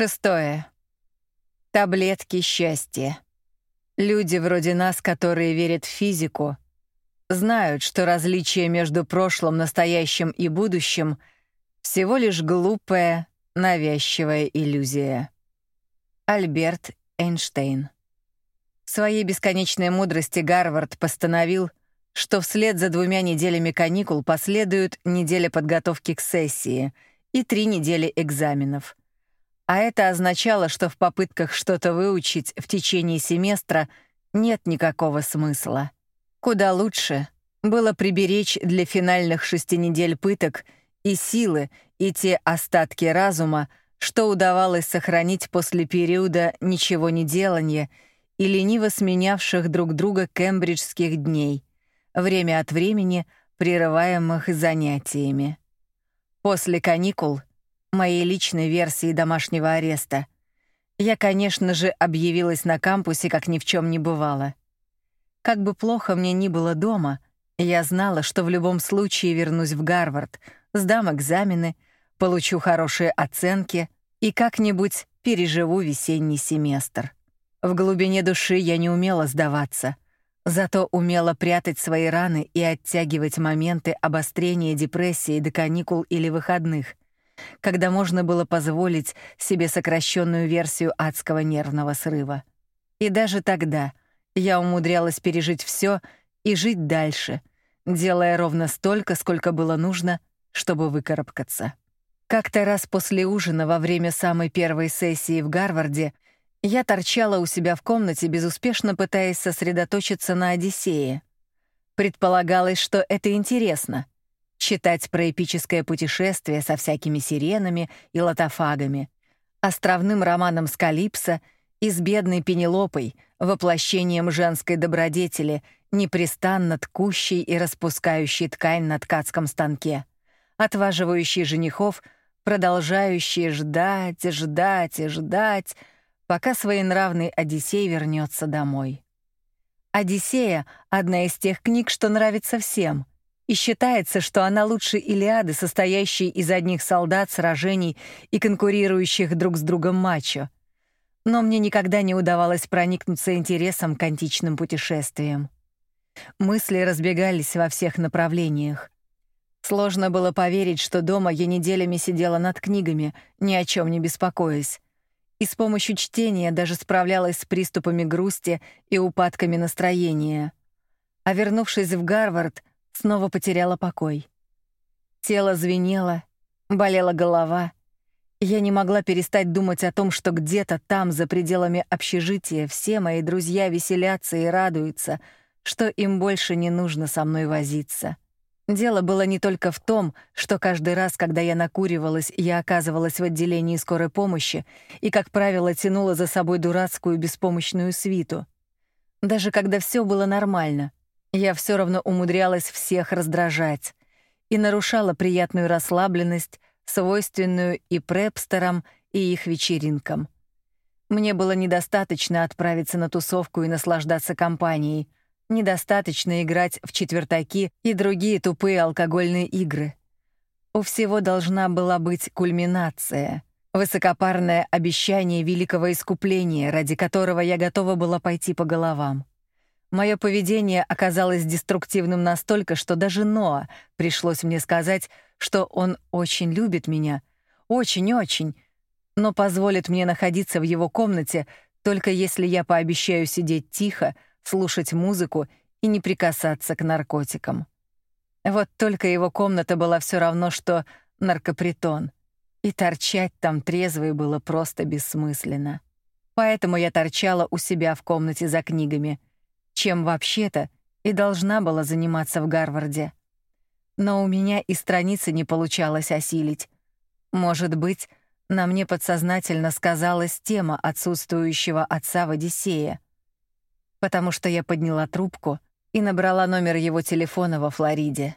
Шестое. Таблетки счастья. Люди вроде нас, которые верят в физику, знают, что различие между прошлым, настоящим и будущим всего лишь глупая, навязчивая иллюзия. Альберт Эйнштейн. В своей бесконечной мудрости Гарвард постановил, что вслед за двумя неделями каникул последует неделя подготовки к сессии и три недели экзаменов. А это означало, что в попытках что-то выучить в течение семестра нет никакого смысла. Куда лучше было приберечь для финальных шести недель пыток и силы, и те остатки разума, что удавалось сохранить после периода ничего не делания и лениво сменявших друг друга кембриджских дней, время от времени прерываемых занятиями. После каникул, моей личной версии домашнего ареста, я, конечно же, объявилась на кампусе, как ни в чем не бывало. Как бы плохо мне ни было дома, я знала, что в любом случае вернусь в Гарвард, сдам экзамены, получу хорошие оценки и как-нибудь переживу весенний семестр. В глубине души я не умела сдаваться, зато умела прятать свои раны и оттягивать моменты обострения депрессии до каникул или выходных, когда можно было позволить себе сокращенную версию адского нервного срыва. И даже тогда я умудрялась пережить все и жить дальше, делая ровно столько, сколько было нужно, чтобы выкарабкаться. Как-то раз после ужина во время самой первой сессии в Гарварде я торчала у себя в комнате, безуспешно пытаясь сосредоточиться на Одиссее. Предполагалось, что это интересно — читать про эпическое путешествие со всякими сиренами и лотофагами, островным романом с Калипсо и с бедной Пенелопой, воплощением женской добродетели, непрестанно ткущей и распускающей ткань на ткацком станке, отваживающей женихов, продолжающие ждать, ждать и ждать — пока своенравный Одиссей вернется домой. «Одиссея» — одна из тех книг, что нравится всем, и считается, что она лучше Илиады, состоящей из одних солдат, сражений и конкурирующих друг с другом мачо. Но мне никогда не удавалось проникнуться интересом к античным путешествиям. Мысли разбегались во всех направлениях. Сложно было поверить, что дома я неделями сидела над книгами, ни о чем не беспокоясь и с помощью чтения даже справлялась с приступами грусти и упадками настроения. А вернувшись в Гарвард, снова потеряла покой. Тело звенело, болела голова. Я не могла перестать думать о том, что где-то там, за пределами общежития, все мои друзья веселятся и радуются, что им больше не нужно со мной возиться. Дело было не только в том, что каждый раз, когда я накуривалась, я оказывалась в отделении скорой помощи и, как правило, тянула за собой дурацкую беспомощную свиту. Даже когда все было нормально, я все равно умудрялась всех раздражать и нарушала приятную расслабленность, свойственную и препстерам, и их вечеринкам. Мне было недостаточно отправиться на тусовку и наслаждаться компанией — Недостаточно играть в четвертаки и другие тупые алкогольные игры. У всего должна была быть кульминация, высокопарное обещание великого искупления, ради которого я готова была пойти по головам. Мое поведение оказалось деструктивным настолько, что даже Ноа пришлось мне сказать, что он очень любит меня, очень-очень, но позволит мне находиться в его комнате только если я пообещаю сидеть тихо, слушать музыку и не прикасаться к наркотикам. Вот только его комната была все равно, что наркопритон, и торчать там трезвой было просто бессмысленно. Поэтому я торчала у себя в комнате за книгами, чем вообще-то и должна была заниматься в Гарварде. Но у меня и страницы не получалось осилить. Может быть, на мне подсознательно сказалась тема отсутствующего отца в Одиссее — потому что я подняла трубку и набрала номер его телефона во Флориде.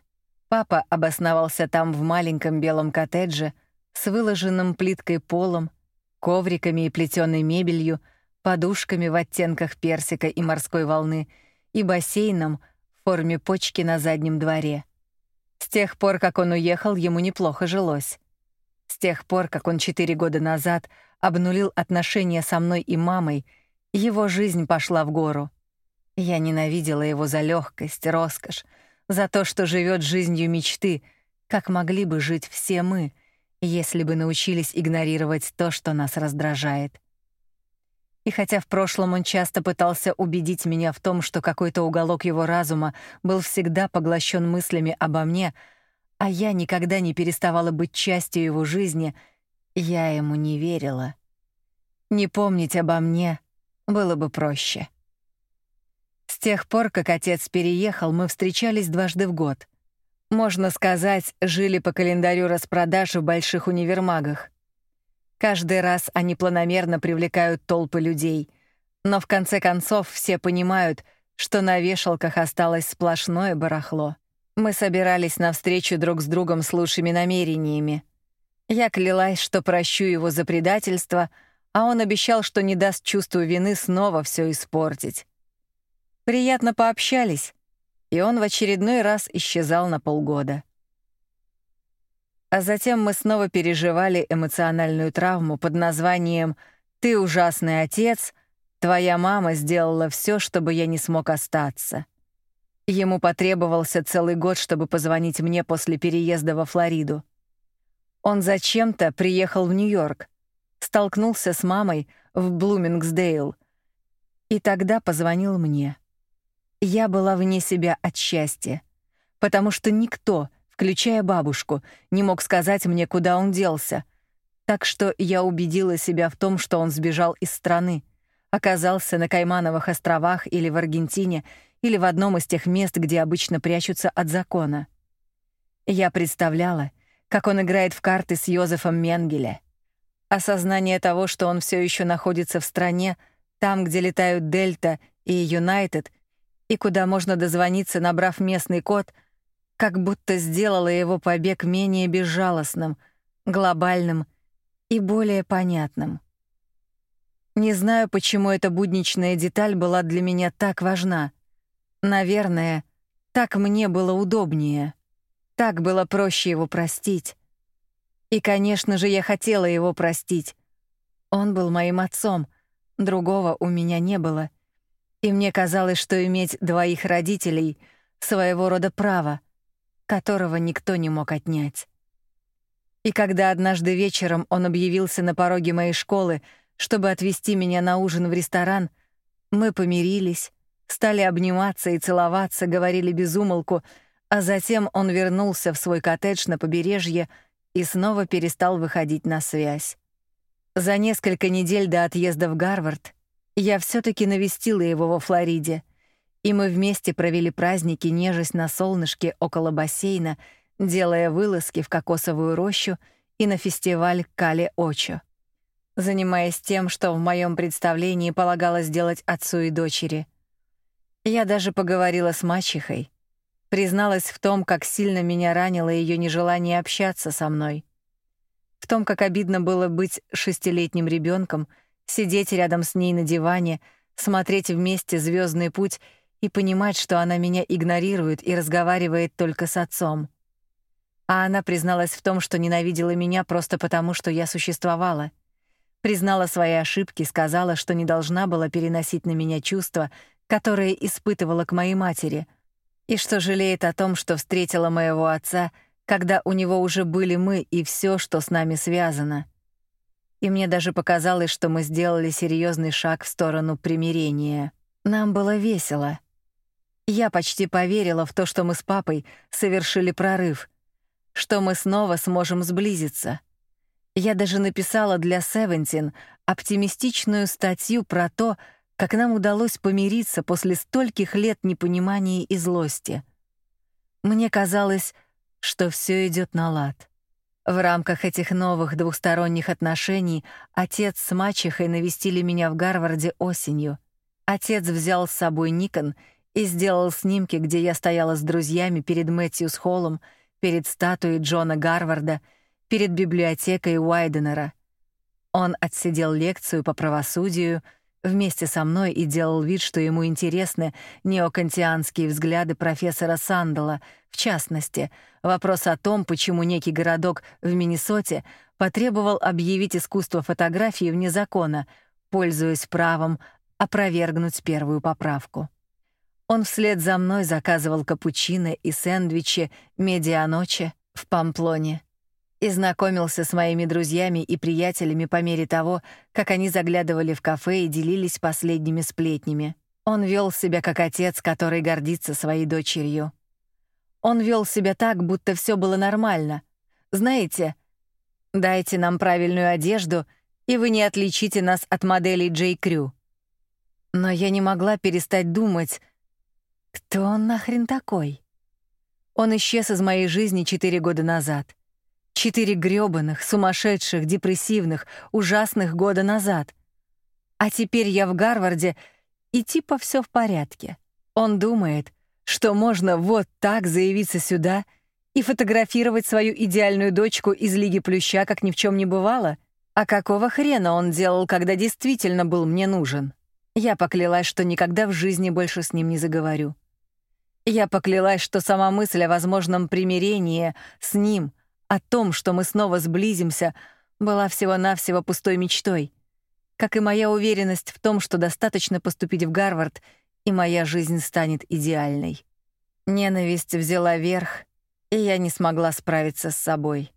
Папа обосновался там в маленьком белом коттедже с выложенным плиткой полом, ковриками и плетеной мебелью, подушками в оттенках персика и морской волны и бассейном в форме почки на заднем дворе. С тех пор, как он уехал, ему неплохо жилось. С тех пор, как он четыре года назад обнулил отношения со мной и мамой, его жизнь пошла в гору. Я ненавидела его за легкость, роскошь, за то, что живет жизнью мечты, как могли бы жить все мы, если бы научились игнорировать то, что нас раздражает. И хотя в прошлом он часто пытался убедить меня в том, что какой-то уголок его разума был всегда поглощен мыслями обо мне, а я никогда не переставала быть частью его жизни — я ему не верила. Не помнить обо мне было бы проще. С тех пор, как отец переехал, мы встречались дважды в год. Можно сказать, жили по календарю распродаж в больших универмагах. Каждый раз они планомерно привлекают толпы людей, но в конце концов все понимают, что на вешалках осталось сплошное барахло. Мы собирались на встречу друг с другом с лучшими намерениями — я клялась, что прощу его за предательство, а он обещал, что не даст чувству вины снова все испортить. Приятно пообщались, и он в очередной раз исчезал на полгода. А затем мы снова переживали эмоциональную травму под названием «Ты ужасный отец», «Твоя мама сделала все, чтобы я не смог остаться». Ему потребовался целый год, чтобы позвонить мне после переезда во Флориду. Он зачем-то приехал в Нью-Йорк, столкнулся с мамой в Блумингсдейл и тогда позвонил мне. Я была вне себя от счастья, потому что никто, включая бабушку, не мог сказать мне, куда он делся. Так что я убедила себя в том, что он сбежал из страны, оказался на Каймановых островах или в Аргентине, или в одном из тех мест, где обычно прячутся от закона. Я представляла, как он играет в карты с Йозефом Менгеле. Осознание того, что он все еще находится в стране, там, где летают Дельта и Юнайтед, и куда можно дозвониться, набрав местный код, как будто сделало его побег менее безжалостным, глобальным и более понятным. Не знаю, почему эта будничная деталь была для меня так важна. Наверное, так мне было удобнее. Так было проще его простить. И, конечно же, я хотела его простить. Он был моим отцом, другого у меня не было. И мне казалось, что иметь двоих родителей — своего рода право, которого никто не мог отнять. И когда однажды вечером он объявился на пороге моей школы, чтобы отвезти меня на ужин в ресторан, мы помирились, стали обниматься и целоваться, говорили без умолку — а затем он вернулся в свой коттедж на побережье и снова перестал выходить на связь. За несколько недель до отъезда в Гарвард я все таки навестила его во Флориде, и мы вместе провели праздники, нежесть на солнышке около бассейна, делая вылазки в кокосовую рощу и на фестиваль Кали-Очо, занимаясь тем, что в моем представлении полагалось делать отцу и дочери. Я даже поговорила с мачехой, Призналась в том, как сильно меня ранило ее нежелание общаться со мной. В том, как обидно было быть шестилетним ребенком, сидеть рядом с ней на диване, смотреть вместе звездный путь и понимать, что она меня игнорирует и разговаривает только с отцом. А она призналась в том, что ненавидела меня просто потому, что я существовала. Признала свои ошибки, сказала, что не должна была переносить на меня чувства, которые испытывала к моей матери — и что жалеет о том, что встретила моего отца, когда у него уже были мы и все, что с нами связано. И мне даже показалось, что мы сделали серьезный шаг в сторону примирения. Нам было весело. Я почти поверила в то, что мы с папой совершили прорыв, что мы снова сможем сблизиться. Я даже написала для Севентин оптимистичную статью про то, как нам удалось помириться после стольких лет непонимания и злости. Мне казалось, что все идет на лад. В рамках этих новых двухсторонних отношений отец с мачехой навестили меня в Гарварде осенью. Отец взял с собой Никон и сделал снимки, где я стояла с друзьями перед Мэтьюс Холлом, перед статуей Джона Гарварда, перед библиотекой Уайденера. Он отсидел лекцию по правосудию — вместе со мной и делал вид, что ему интересны неокантианские взгляды профессора Сандала, в частности, вопрос о том, почему некий городок в Миннесоте потребовал объявить искусство фотографии вне закона, пользуясь правом опровергнуть первую поправку. Он вслед за мной заказывал капучино и сэндвичи медианочи в Памплоне и знакомился с моими друзьями и приятелями по мере того, как они заглядывали в кафе и делились последними сплетнями. Он вел себя как отец, который гордится своей дочерью. Он вел себя так, будто все было нормально. Знаете, дайте нам правильную одежду, и вы не отличите нас от моделей Джей Крю. Но я не могла перестать думать, кто он нахрен такой? Он исчез из моей жизни четыре года назад. Четыре грёбаных, сумасшедших, депрессивных, ужасных года назад. А теперь я в Гарварде, и типа все в порядке. Он думает, что можно вот так заявиться сюда и фотографировать свою идеальную дочку из Лиги Плюща, как ни в чем не бывало. А какого хрена он делал, когда действительно был мне нужен? Я поклялась, что никогда в жизни больше с ним не заговорю. Я поклялась, что сама мысль о возможном примирении с ним, о том, что мы снова сблизимся, была всего-навсего пустой мечтой, как и моя уверенность в том, что достаточно поступить в Гарвард, и моя жизнь станет идеальной. Ненависть взяла верх, и я не смогла справиться с собой.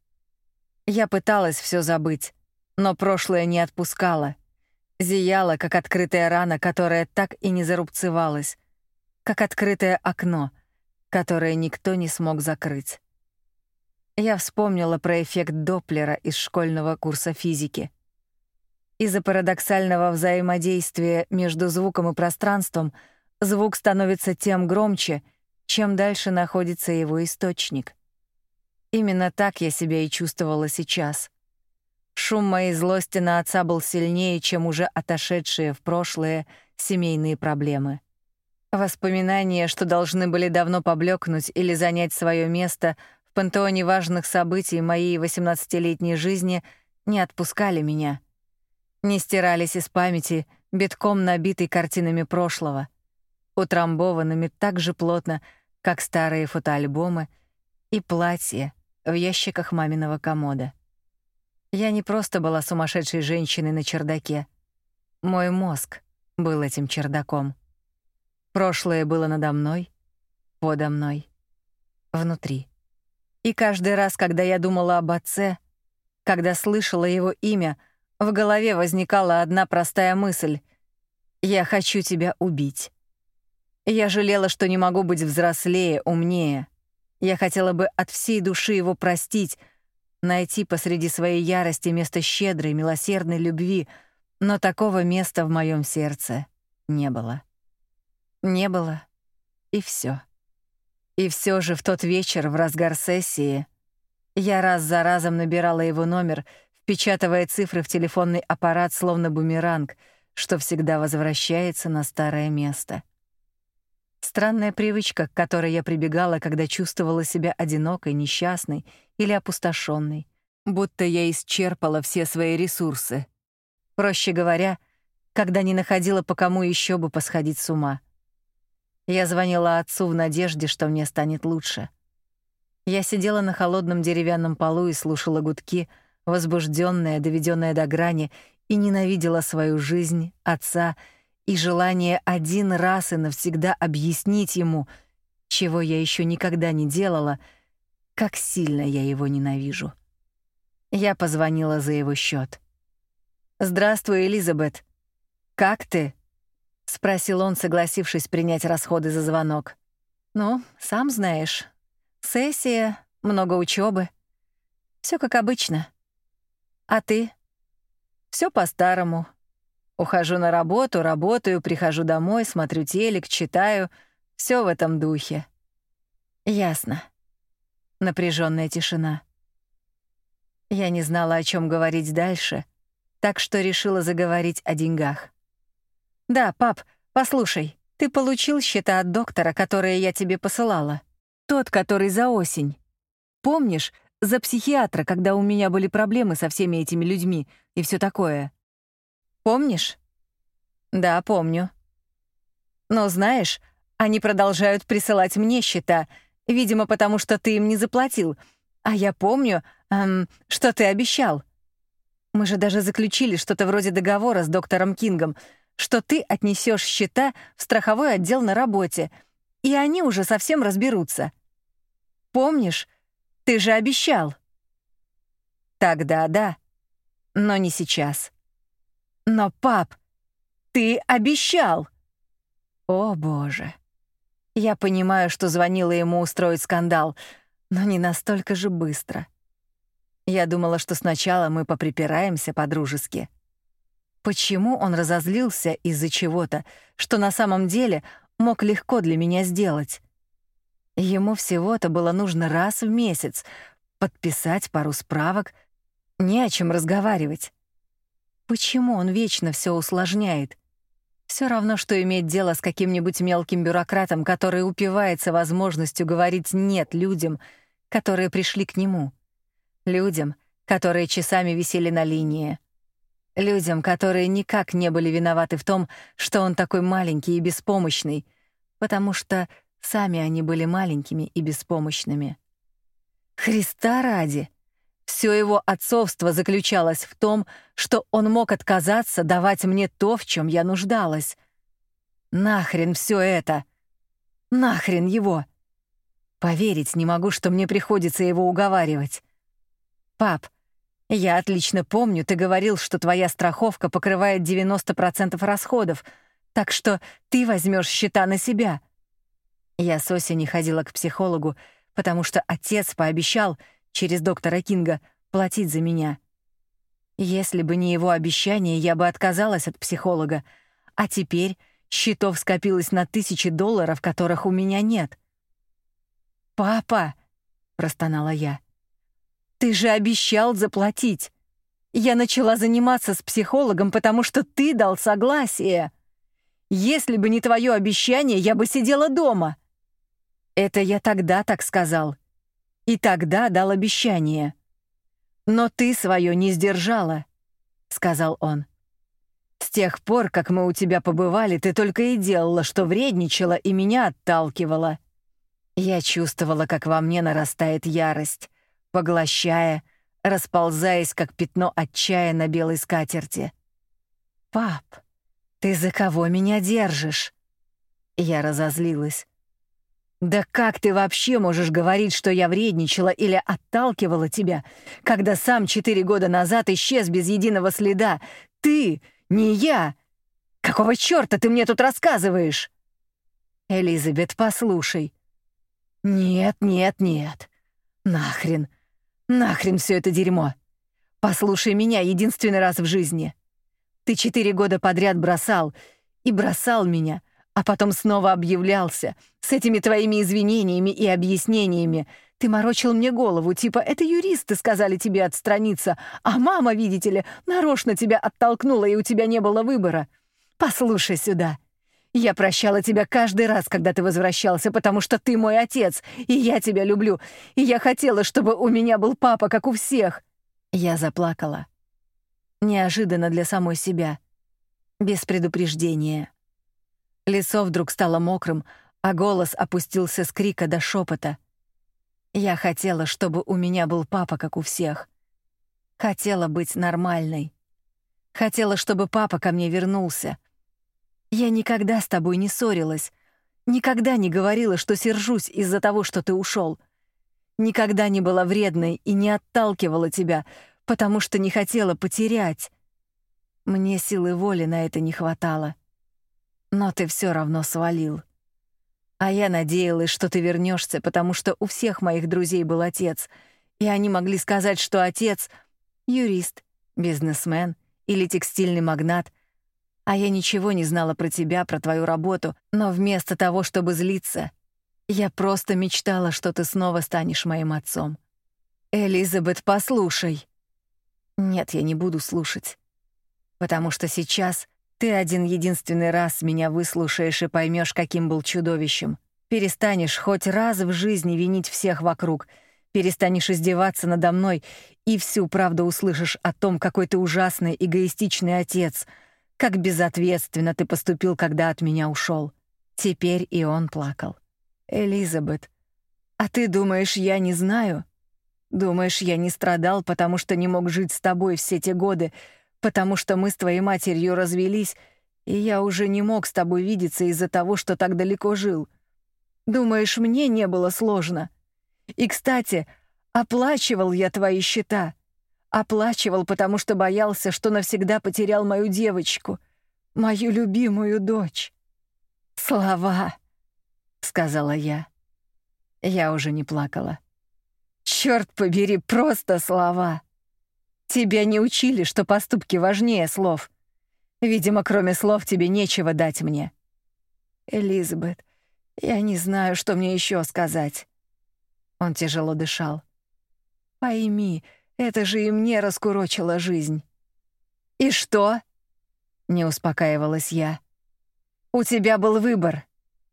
Я пыталась все забыть, но прошлое не отпускало. Зияла, как открытая рана, которая так и не зарубцевалась, как открытое окно, которое никто не смог закрыть. Я вспомнила про эффект Доплера из школьного курса физики. Из-за парадоксального взаимодействия между звуком и пространством звук становится тем громче, чем дальше находится его источник. Именно так я себя и чувствовала сейчас. Шум моей злости на отца был сильнее, чем уже отошедшие в прошлое семейные проблемы. Воспоминания, что должны были давно поблекнуть или занять свое место в пантеоне важных событий моей 18-летней жизни, не отпускали меня. Не стирались из памяти, битком набитой картинами прошлого, утрамбованными так же плотно, как старые фотоальбомы и платья в ящиках маминого комода. Я не просто была сумасшедшей женщиной на чердаке. Мой мозг был этим чердаком. Прошлое было надо мной, подо мной, внутри. И каждый раз, когда я думала об отце, когда слышала его имя, в голове возникала одна простая мысль — «Я хочу тебя убить». Я жалела, что не могу быть взрослее, умнее. Я хотела бы от всей души его простить, найти посреди своей ярости место щедрой, милосердной любви, но такого места в моем сердце не было. Не было. И все. И все же в тот вечер, в разгар сессии, я раз за разом набирала его номер, впечатывая цифры в телефонный аппарат словно бумеранг, что всегда возвращается на старое место. Странная привычка, к которой я прибегала, когда чувствовала себя одинокой, несчастной или опустошенной, будто я исчерпала все свои ресурсы. Проще говоря, когда не находила, по кому еще бы посходить с ума. Я звонила отцу в надежде, что мне станет лучше. Я сидела на холодном деревянном полу и слушала гудки, возбужденная, доведенная до грани, и ненавидела свою жизнь, отца и желание один раз и навсегда объяснить ему, чего я еще никогда не делала, как сильно я его ненавижу. Я позвонила за его счет. «Здравствуй, Элизабет. Как ты?» — спросил он, согласившись принять расходы за звонок. «Ну, сам знаешь. Сессия, много учебы. Все как обычно. А ты?» Все по-старому. Ухожу на работу, работаю, прихожу домой, смотрю телек, читаю. Все в этом духе». «Ясно». Напряженная тишина. Я не знала, о чем говорить дальше, так что решила заговорить о деньгах. «Да, пап, послушай, ты получил счета от доктора, которые я тебе посылала? Тот, который за осень. Помнишь, за психиатра, когда у меня были проблемы со всеми этими людьми и все такое? Помнишь?» «Да, помню». «Но знаешь, они продолжают присылать мне счета, видимо, потому что ты им не заплатил. А я помню, эм, что ты обещал. Мы же даже заключили что-то вроде договора с доктором Кингом, что ты отнесешь счета в страховой отдел на работе, и они уже совсем разберутся. Помнишь, ты же обещал. Тогда да, но не сейчас. Но, пап, ты обещал. О, боже. Я понимаю, что звонила ему устроить скандал, но не настолько же быстро. Я думала, что сначала мы поприпираемся по-дружески. Почему он разозлился из-за чего-то, что на самом деле мог легко для меня сделать? Ему всего-то было нужно раз в месяц подписать пару справок, не о чем разговаривать. Почему он вечно все усложняет? Все равно, что иметь дело с каким-нибудь мелким бюрократом, который упивается возможностью говорить «нет» людям, которые пришли к нему. Людям, которые часами висели на линии. Людям, которые никак не были виноваты в том, что он такой маленький и беспомощный, потому что сами они были маленькими и беспомощными. Христа ради! Все его отцовство заключалось в том, что он мог отказаться давать мне то, в чем я нуждалась. Нахрен все это! Нахрен его! Поверить не могу, что мне приходится его уговаривать. Пап, я отлично помню, ты говорил, что твоя страховка покрывает 90% расходов, так что ты возьмешь счета на себя. Я с осени ходила к психологу, потому что отец пообещал — через доктора Кинга платить за меня. Если бы не его обещание, я бы отказалась от психолога, а теперь счетов скопилось на тысячи долларов, которых у меня нет. «Папа!» — простонала я. «Ты же обещал заплатить. Я начала заниматься с психологом, потому что ты дал согласие. Если бы не твое обещание, я бы сидела дома». Это я тогда так сказал и тогда дал обещание. «Но ты свое не сдержала», — сказал он. «С тех пор, как мы у тебя побывали, ты только и делала, что вредничала и меня отталкивала». Я чувствовала, как во мне нарастает ярость, поглощая, расползаясь, как пятно от на белой скатерти. «Пап, ты за кого меня держишь?» Я разозлилась. «Да как ты вообще можешь говорить, что я вредничала или отталкивала тебя, когда сам четыре года назад исчез без единого следа? Ты, не я! Какого чёрта ты мне тут рассказываешь?» «Элизабет, послушай». «Нет, нет, нет. Нахрен. Нахрен все это дерьмо. Послушай меня единственный раз в жизни. Ты четыре года подряд бросал, и бросал меня, а потом снова объявлялся с этими твоими извинениями и объяснениями. Ты морочил мне голову, типа «это юристы сказали тебе отстраниться», а мама, видите ли, нарочно тебя оттолкнула, и у тебя не было выбора. Послушай сюда. Я прощала тебя каждый раз, когда ты возвращался, потому что ты мой отец, и я тебя люблю, и я хотела, чтобы у меня был папа, как у всех. Я заплакала. Неожиданно для самой себя. Без предупреждения. Лицо вдруг стало мокрым, а голос опустился с крика до шепота. Я хотела, чтобы у меня был папа, как у всех. Хотела быть нормальной. Хотела, чтобы папа ко мне вернулся. Я никогда с тобой не ссорилась, никогда не говорила, что сержусь из-за того, что ты ушел. Никогда не была вредной и не отталкивала тебя, потому что не хотела потерять. Мне силы воли на это не хватало. Но ты все равно свалил. А я надеялась, что ты вернешься, потому что у всех моих друзей был отец, и они могли сказать, что отец — юрист, бизнесмен или текстильный магнат, а я ничего не знала про тебя, про твою работу, но вместо того, чтобы злиться, я просто мечтала, что ты снова станешь моим отцом. Элизабет, послушай. Нет, я не буду слушать. Потому что сейчас ты один единственный раз меня выслушаешь и поймешь, каким был чудовищем. Перестанешь хоть раз в жизни винить всех вокруг, перестанешь издеваться надо мной и всю правду услышишь о том, какой ты ужасный, эгоистичный отец, как безответственно ты поступил, когда от меня ушел. Теперь и он плакал. Элизабет, а ты думаешь, я не знаю? Думаешь, я не страдал, потому что не мог жить с тобой все те годы, потому что мы с твоей матерью развелись, и я уже не мог с тобой видеться из-за того, что так далеко жил. Думаешь, мне не было сложно? И, кстати, оплачивал я твои счета. Оплачивал, потому что боялся, что навсегда потерял мою девочку, мою любимую дочь. «Слова», — сказала я. Я уже не плакала. Черт побери, просто слова. Тебя не учили, что поступки важнее слов. Видимо, кроме слов тебе нечего дать мне. Элизабет, я не знаю, что мне еще сказать. Он тяжело дышал. Пойми, это же и мне раскурочило жизнь. И что? Не успокаивалась я. У тебя был выбор.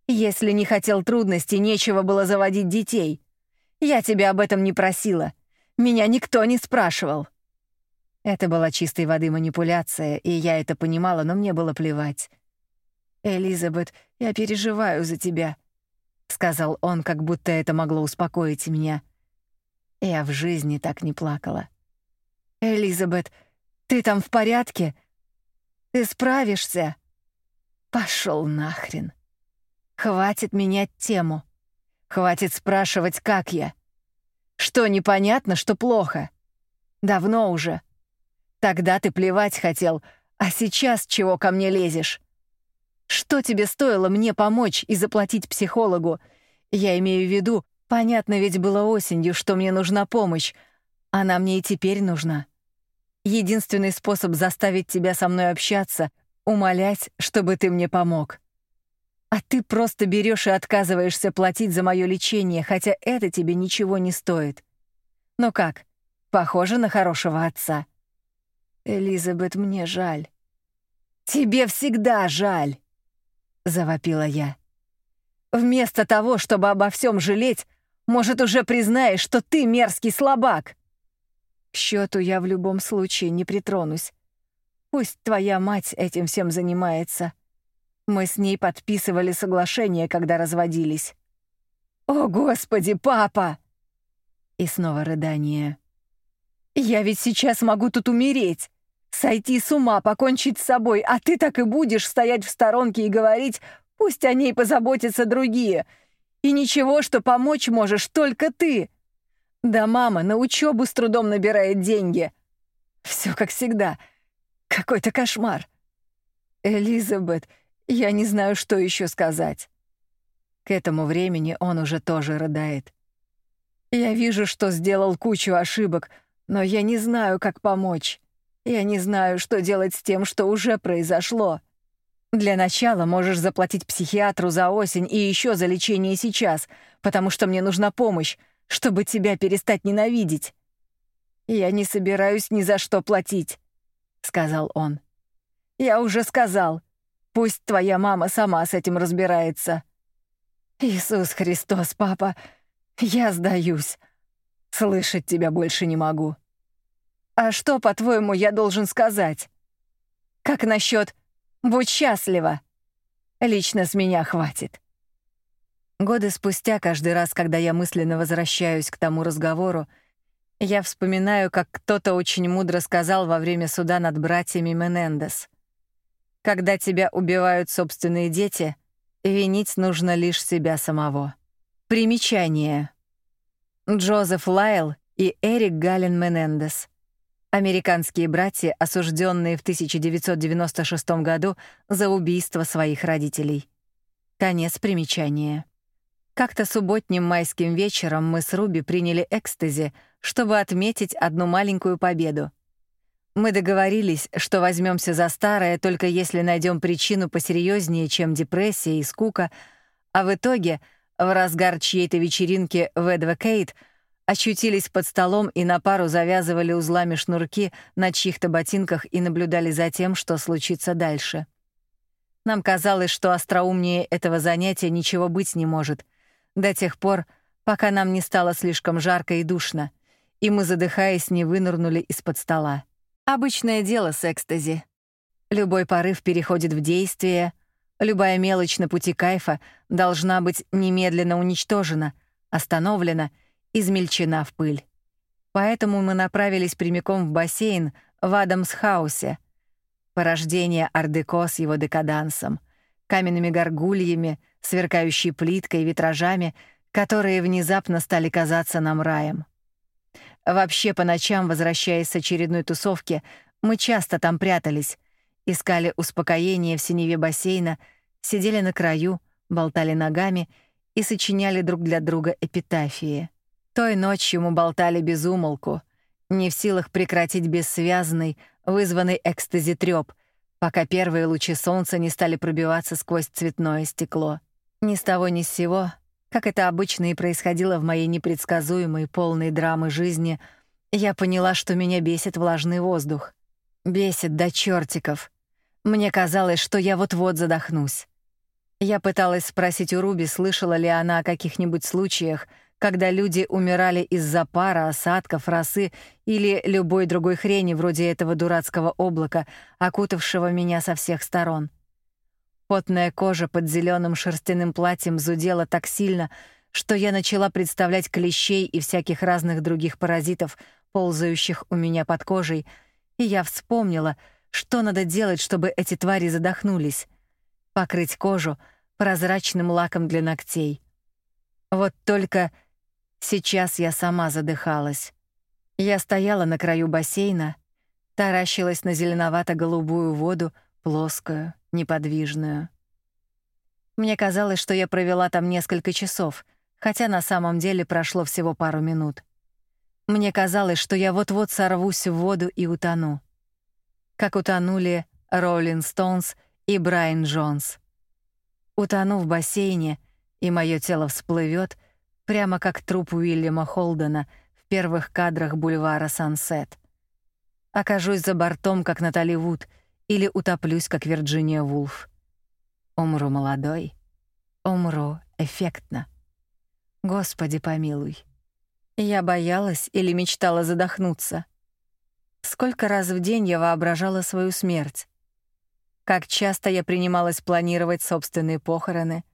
Если не хотел трудностей, нечего было заводить детей. Я тебя об этом не просила. Меня никто не спрашивал». Это была чистой воды манипуляция, и я это понимала, но мне было плевать. «Элизабет, я переживаю за тебя», — сказал он, как будто это могло успокоить меня. Я в жизни так не плакала. «Элизабет, ты там в порядке? Ты справишься?» Пошел нахрен. Хватит менять тему. Хватит спрашивать, как я. Что непонятно, что плохо? Давно уже. Тогда ты плевать хотел, а сейчас чего ко мне лезешь? Что тебе стоило мне помочь и заплатить психологу? Я имею в виду, понятно ведь было осенью, что мне нужна помощь. Она мне и теперь нужна. Единственный способ заставить тебя со мной общаться — умолять, чтобы ты мне помог. А ты просто берешь и отказываешься платить за мое лечение, хотя это тебе ничего не стоит. Ну как, похоже на хорошего отца? Элизабет, мне жаль. Тебе всегда жаль, завопила я. Вместо того, чтобы обо всем жалеть, может, уже признаешь, что ты мерзкий слабак. К счету я в любом случае не притронусь. Пусть твоя мать этим всем занимается. Мы с ней подписывали соглашение, когда разводились. «О, Господи, папа!» И снова рыдание. «Я ведь сейчас могу тут умереть, сойти с ума, покончить с собой, а ты так и будешь стоять в сторонке и говорить, пусть о ней позаботятся другие. И ничего, что помочь можешь только ты. Да мама на учебу с трудом набирает деньги. Все как всегда. Какой-то кошмар. Элизабет, я не знаю, что еще сказать. К этому времени он уже тоже рыдает. Я вижу, что сделал кучу ошибок, но я не знаю, как помочь. Я не знаю, что делать с тем, что уже произошло. Для начала можешь заплатить психиатру за осень и еще за лечение сейчас, потому что мне нужна помощь, чтобы тебя перестать ненавидеть. Я не собираюсь ни за что платить, сказал он. Я уже сказал. Пусть твоя мама сама с этим разбирается. Иисус Христос, папа, я сдаюсь. Слышать тебя больше не могу. А что, по-твоему, я должен сказать? Как насчет «будь счастлива»? Лично с меня хватит. Годы спустя, каждый раз, когда я мысленно возвращаюсь к тому разговору, я вспоминаю, как кто-то очень мудро сказал во время суда над братьями Менендес. Когда тебя убивают собственные дети, винить нужно лишь себя самого. Примечание. Джозеф Лайл и Эрик Гален Менендес. Американские братья, осужденные в 1996 году за убийство своих родителей. Конец примечания. Как-то субботним майским вечером мы с Руби приняли экстази, чтобы отметить одну маленькую победу — мы договорились, что возьмемся за старое, только если найдем причину посерьезнее, чем депрессия и скука, а в итоге, в разгар чьей-то вечеринки в Эдвокейт, очутились под столом и на пару завязывали узлами шнурки на чьих-то ботинках и наблюдали за тем, что случится дальше. Нам казалось, что остроумнее этого занятия ничего быть не может, до тех пор, пока нам не стало слишком жарко и душно, и мы, задыхаясь, не вынырнули из-под стола. Обычное дело с экстази. Любой порыв переходит в действие, любая мелочь на пути кайфа должна быть немедленно уничтожена, остановлена, измельчена в пыль. Поэтому мы направились прямиком в бассейн в Адамс-хаусе. Порождение ар-деко с его декадансом, каменными горгульями, сверкающей плиткой и витражами, которые внезапно стали казаться нам раем. Вообще, по ночам, возвращаясь с очередной тусовки, мы часто там прятались, искали успокоение в синеве бассейна, сидели на краю, болтали ногами и сочиняли друг для друга эпитафии. Той ночью мы болтали без умолку, не в силах прекратить бессвязный, вызванный экстази трёп, пока первые лучи солнца не стали пробиваться сквозь цветное стекло. Ни с того ни с сего, как это обычно и происходило в моей непредсказуемой, полной драмы жизни, я поняла, что меня бесит влажный воздух. Бесит до чертиков. Мне казалось, что я вот-вот задохнусь. Я пыталась спросить у Руби, слышала ли она о каких-нибудь случаях, когда люди умирали из-за пара, осадков, росы или любой другой хрени вроде этого дурацкого облака, окутавшего меня со всех сторон. Потная кожа под зеленым шерстяным платьем зудела так сильно, что я начала представлять клещей и всяких разных других паразитов, ползающих у меня под кожей, и я вспомнила, что надо делать, чтобы эти твари задохнулись. Покрыть кожу прозрачным лаком для ногтей. Вот только Сейчас я сама задыхалась. Я стояла на краю бассейна, таращилась на зеленовато-голубую воду, плоскую, неподвижную. Мне казалось, что я провела там несколько часов, хотя на самом деле прошло всего пару минут. Мне казалось, что я вот-вот сорвусь в воду и утону. Как утонули Роллинг Стоунс и Брайан Джонс. Утону в бассейне, и мое тело всплывет, прямо как труп Уильяма Холдена в первых кадрах бульвара Сансет. Окажусь за бортом, как Натали Вуд, или утоплюсь, как Вирджиния Вулф. Умру молодой, умру эффектно. Господи, помилуй. Я боялась или мечтала задохнуться. Сколько раз в день я воображала свою смерть. Как часто я принималась планировать собственные похороны —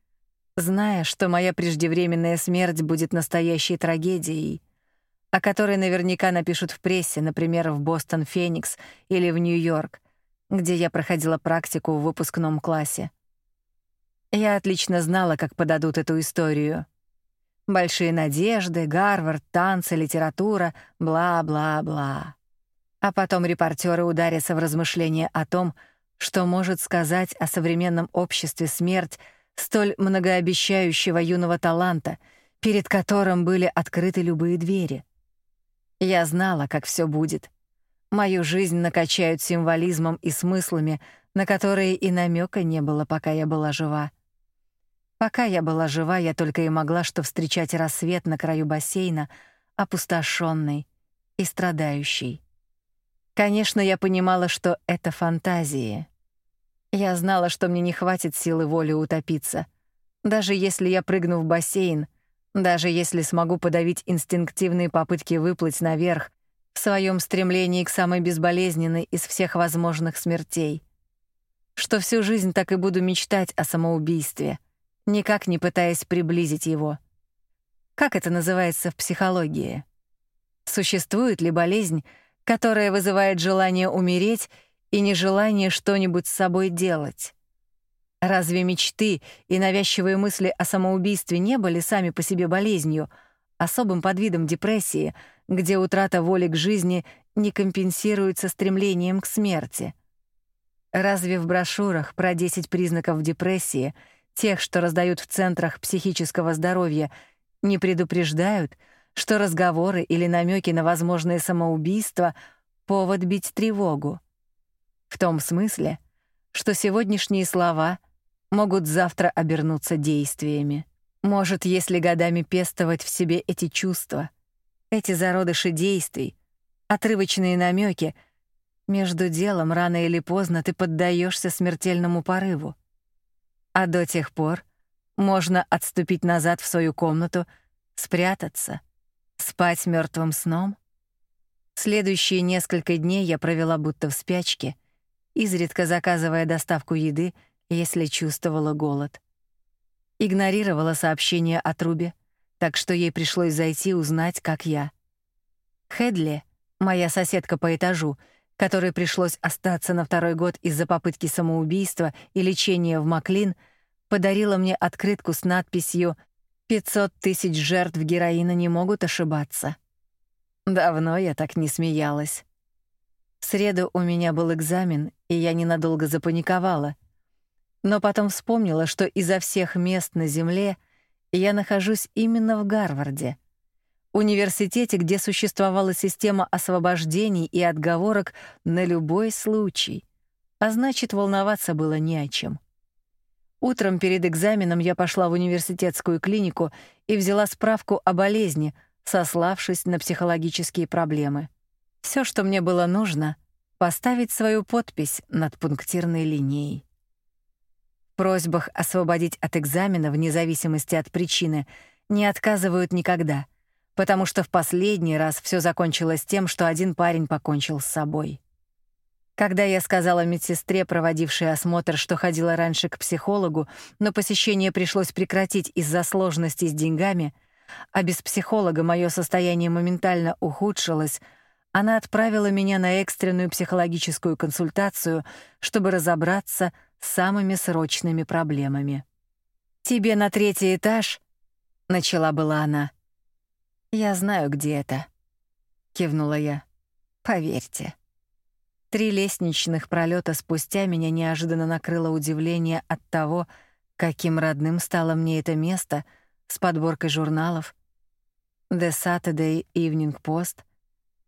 зная, что моя преждевременная смерть будет настоящей трагедией, о которой наверняка напишут в прессе, например, в Бостон Феникс или в Нью-Йорк, где я проходила практику в выпускном классе. Я отлично знала, как подадут эту историю. Большие надежды, Гарвард, танцы, литература, бла-бла-бла. А потом репортеры ударятся в размышления о том, что может сказать о современном обществе смерть столь многообещающего юного таланта, перед которым были открыты любые двери. Я знала, как все будет. Мою жизнь накачают символизмом и смыслами, на которые и намека не было, пока я была жива. Пока я была жива, я только и могла что встречать рассвет на краю бассейна, опустошенный и страдающий. Конечно, я понимала, что это фантазии — я знала, что мне не хватит силы воли утопиться. Даже если я прыгну в бассейн, даже если смогу подавить инстинктивные попытки выплыть наверх в своем стремлении к самой безболезненной из всех возможных смертей. Что всю жизнь так и буду мечтать о самоубийстве, никак не пытаясь приблизить его. Как это называется в психологии? Существует ли болезнь, которая вызывает желание умереть и нежелание что-нибудь с собой делать. Разве мечты и навязчивые мысли о самоубийстве не были сами по себе болезнью, особым подвидом депрессии, где утрата воли к жизни не компенсируется стремлением к смерти? Разве в брошюрах про 10 признаков депрессии, тех, что раздают в центрах психического здоровья, не предупреждают, что разговоры или намеки на возможное самоубийство — повод бить тревогу? В том смысле, что сегодняшние слова могут завтра обернуться действиями. Может, если годами пестовать в себе эти чувства, эти зародыши действий, отрывочные намеки, между делом рано или поздно ты поддаешься смертельному порыву. А до тех пор можно отступить назад в свою комнату, спрятаться, спать мертвым сном. Следующие несколько дней я провела будто в спячке — изредка заказывая доставку еды, если чувствовала голод. Игнорировала сообщения о трубе, так что ей пришлось зайти узнать, как я. Хедли, моя соседка по этажу, которой пришлось остаться на второй год из-за попытки самоубийства и лечения в Маклин, подарила мне открытку с надписью «500 тысяч жертв героина не могут ошибаться». Давно я так не смеялась. В среду у меня был экзамен, и я ненадолго запаниковала. Но потом вспомнила, что изо всех мест на Земле я нахожусь именно в Гарварде, университете, где существовала система освобождений и отговорок на любой случай, а значит, волноваться было не о чем. Утром перед экзаменом я пошла в университетскую клинику и взяла справку о болезни, сославшись на психологические проблемы. Все, что мне было нужно — поставить свою подпись над пунктирной линией. В просьбах освободить от экзамена вне зависимости от причины не отказывают никогда, потому что в последний раз все закончилось тем, что один парень покончил с собой. Когда я сказала медсестре, проводившей осмотр, что ходила раньше к психологу, но посещение пришлось прекратить из-за сложностей с деньгами, а без психолога мое состояние моментально ухудшилось — она отправила меня на экстренную психологическую консультацию, чтобы разобраться с самыми срочными проблемами. «Тебе на третий этаж?» — начала была она. «Я знаю, где это», — кивнула я. «Поверьте». Три лестничных пролета спустя меня неожиданно накрыло удивление от того, каким родным стало мне это место с подборкой журналов The Saturday Evening Post,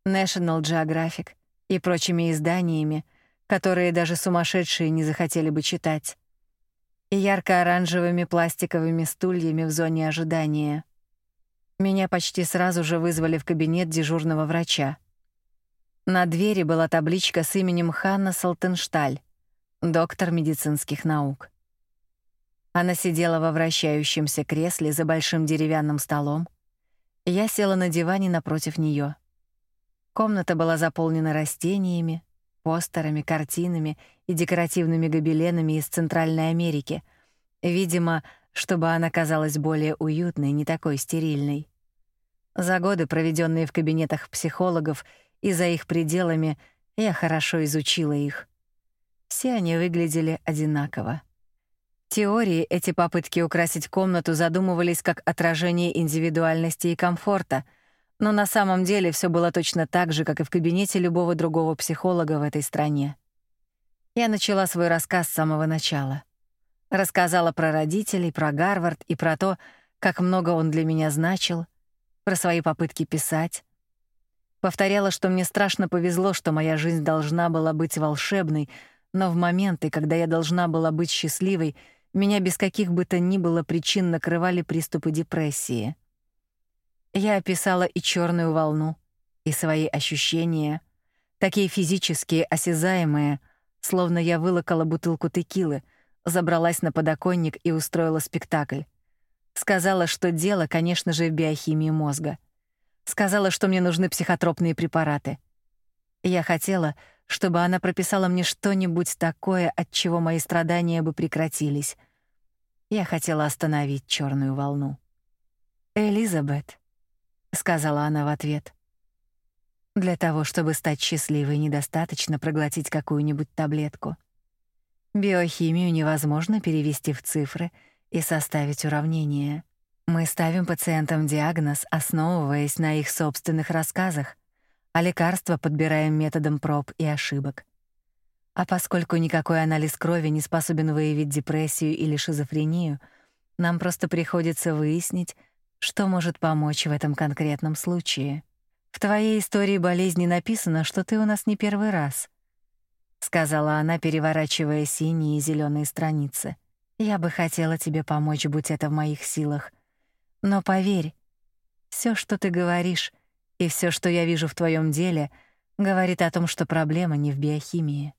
National Geographic и прочими изданиями, которые даже сумасшедшие не захотели бы читать, и ярко-оранжевыми пластиковыми стульями в зоне ожидания. Меня почти сразу же вызвали в кабинет дежурного врача. На двери была табличка с именем Ханна Салтеншталь, доктор медицинских наук. Она сидела во вращающемся кресле за большим деревянным столом. Я села на диване напротив нее. Комната была заполнена растениями, постерами, картинами и декоративными гобеленами из Центральной Америки. Видимо, чтобы она казалась более уютной, не такой стерильной. За годы, проведенные в кабинетах психологов и за их пределами, я хорошо изучила их. Все они выглядели одинаково. В теории эти попытки украсить комнату задумывались как отражение индивидуальности и комфорта — но на самом деле все было точно так же, как и в кабинете любого другого психолога в этой стране. Я начала свой рассказ с самого начала. Рассказала про родителей, про Гарвард и про то, как много он для меня значил, про свои попытки писать. Повторяла, что мне страшно повезло, что моя жизнь должна была быть волшебной, но в моменты, когда я должна была быть счастливой, меня без каких бы то ни было причин накрывали приступы депрессии. Я описала и черную волну, и свои ощущения, такие физические, осязаемые, словно я вылокала бутылку текилы, забралась на подоконник и устроила спектакль. Сказала, что дело, конечно же, в биохимии мозга. Сказала, что мне нужны психотропные препараты. Я хотела, чтобы она прописала мне что-нибудь такое, от чего мои страдания бы прекратились. Я хотела остановить черную волну. Элизабет, сказала она в ответ. Для того, чтобы стать счастливой, недостаточно проглотить какую-нибудь таблетку. Биохимию невозможно перевести в цифры и составить уравнение. Мы ставим пациентам диагноз, основываясь на их собственных рассказах, а лекарства подбираем методом проб и ошибок. А поскольку никакой анализ крови не способен выявить депрессию или шизофрению, нам просто приходится выяснить, что может помочь в этом конкретном случае. В твоей истории болезни написано, что ты у нас не первый раз, сказала она, переворачивая синие и зеленые страницы. Я бы хотела тебе помочь, будь это в моих силах. Но поверь, все, что ты говоришь, и все, что я вижу в твоем деле, говорит о том, что проблема не в биохимии.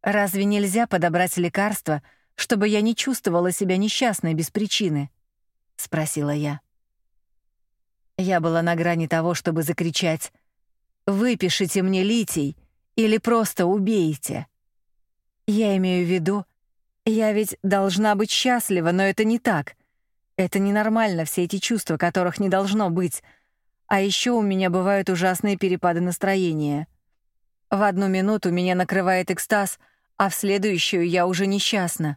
Разве нельзя подобрать лекарство, чтобы я не чувствовала себя несчастной без причины? спросила я. Я была на грани того, чтобы закричать «Выпишите мне литий или просто убейте». Я имею в виду, я ведь должна быть счастлива, но это не так. Это ненормально, все эти чувства, которых не должно быть. А еще у меня бывают ужасные перепады настроения. В одну минуту меня накрывает экстаз, а в следующую я уже несчастна.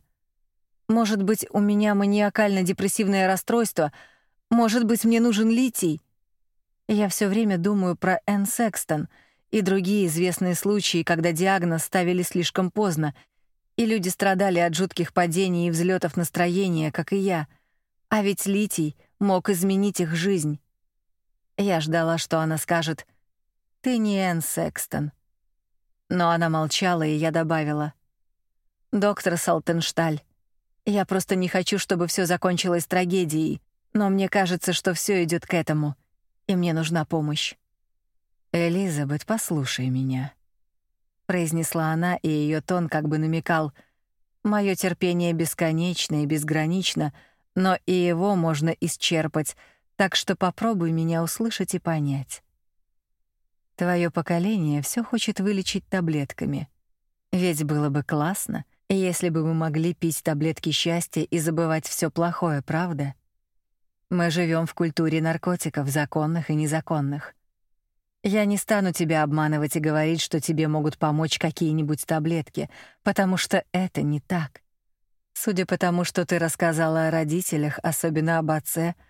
Может быть, у меня маниакально-депрессивное расстройство, может быть, мне нужен литий. Я все время думаю про Энн Секстон и другие известные случаи, когда диагноз ставили слишком поздно, и люди страдали от жутких падений и взлетов настроения, как и я. А ведь литий мог изменить их жизнь. Я ждала, что она скажет «Ты не Энн Секстон». Но она молчала, и я добавила «Доктор Салтеншталь, я просто не хочу, чтобы все закончилось трагедией, но мне кажется, что все идет к этому, и мне нужна помощь». «Элизабет, послушай меня», — произнесла она, и ее тон как бы намекал «Мое терпение бесконечно и безгранично, но и его можно исчерпать, так что попробуй меня услышать и понять. Твое поколение все хочет вылечить таблетками. Ведь было бы классно, если бы мы могли пить таблетки счастья и забывать все плохое, правда? Мы живем в культуре наркотиков, законных и незаконных. Я не стану тебя обманывать и говорить, что тебе могут помочь какие-нибудь таблетки, потому что это не так. Судя по тому, что ты рассказала о родителях, особенно об отце, —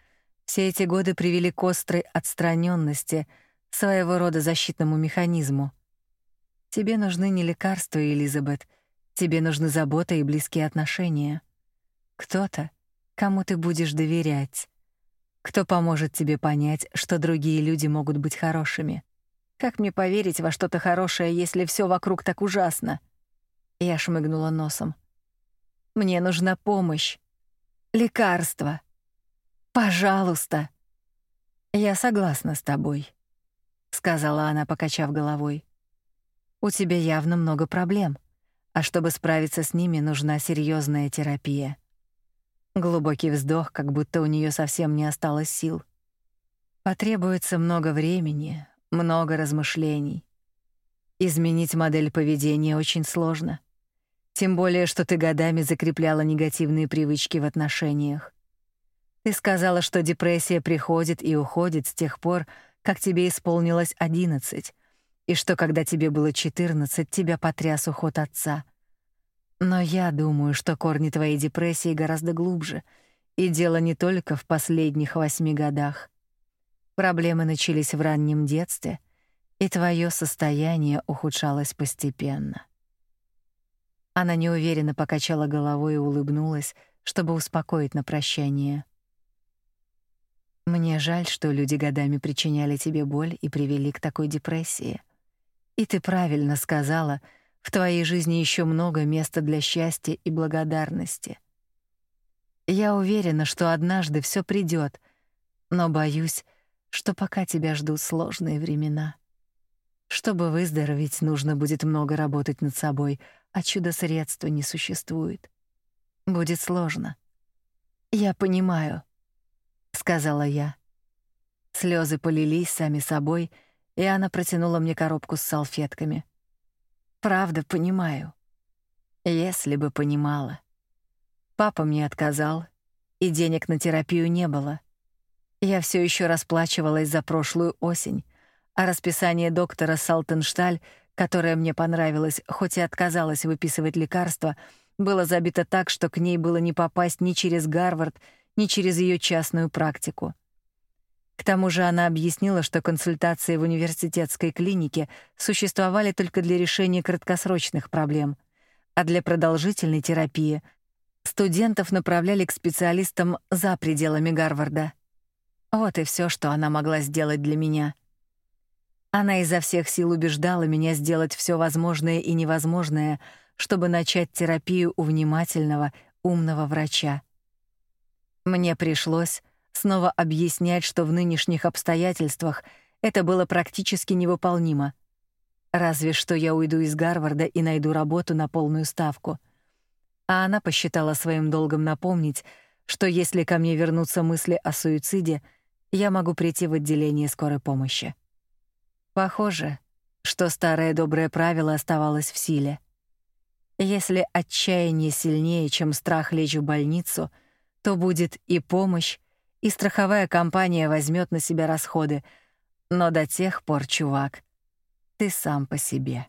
все эти годы привели к острой отстраненности, своего рода защитному механизму. Тебе нужны не лекарства, Элизабет, тебе нужны забота и близкие отношения. Кто-то, кому ты будешь доверять. Кто поможет тебе понять, что другие люди могут быть хорошими. Как мне поверить во что-то хорошее, если все вокруг так ужасно? Я шмыгнула носом. Мне нужна помощь. Лекарство. Пожалуйста. Я согласна с тобой, сказала она, покачав головой. У тебя явно много проблем, а чтобы справиться с ними, нужна серьезная терапия. Глубокий вздох, как будто у нее совсем не осталось сил. Потребуется много времени, много размышлений. Изменить модель поведения очень сложно. Тем более, что ты годами закрепляла негативные привычки в отношениях. Ты сказала, что депрессия приходит и уходит с тех пор, как тебе исполнилось одиннадцать, и что когда тебе было четырнадцать, тебя потряс уход отца. Но я думаю, что корни твоей депрессии гораздо глубже, и дело не только в последних восьми годах. Проблемы начались в раннем детстве, и твое состояние ухудшалось постепенно. Она неуверенно покачала головой и улыбнулась, чтобы успокоить на прощание. Мне жаль, что люди годами причиняли тебе боль и привели к такой депрессии. И ты правильно сказала, в твоей жизни еще много места для счастья и благодарности. Я уверена, что однажды все придет, но боюсь, что пока тебя ждут сложные времена. Чтобы выздороветь, нужно будет много работать над собой, а чудо-средства не существует. Будет сложно. Я понимаю сказала я. Слезы полились сами собой, и она протянула мне коробку с салфетками. Правда, понимаю. Если бы понимала. Папа мне отказал, и денег на терапию не было. Я все еще расплачивалась за прошлую осень, а расписание доктора Салтеншталь, которое мне понравилось, хоть и отказалась выписывать лекарства, было забито так, что к ней было не попасть ни через Гарвард, ни через ее частную практику. К тому же она объяснила, что консультации в университетской клинике существовали только для решения краткосрочных проблем, а для продолжительной терапии студентов направляли к специалистам за пределами Гарварда. Вот и все, что она могла сделать для меня. Она изо всех сил убеждала меня сделать все возможное и невозможное, чтобы начать терапию у внимательного, умного врача. Мне пришлось снова объяснять, что в нынешних обстоятельствах это было практически невыполнимо. Разве что я уйду из Гарварда и найду работу на полную ставку. А она посчитала своим долгом напомнить, что если ко мне вернутся мысли о суициде, я могу прийти в отделение скорой помощи. Похоже, что старое доброе правило оставалось в силе. Если отчаяние сильнее, чем страх лечь в больницу — то будет и помощь, и страховая компания возьмет на себя расходы, Но до тех пор, чувак, ты сам по себе.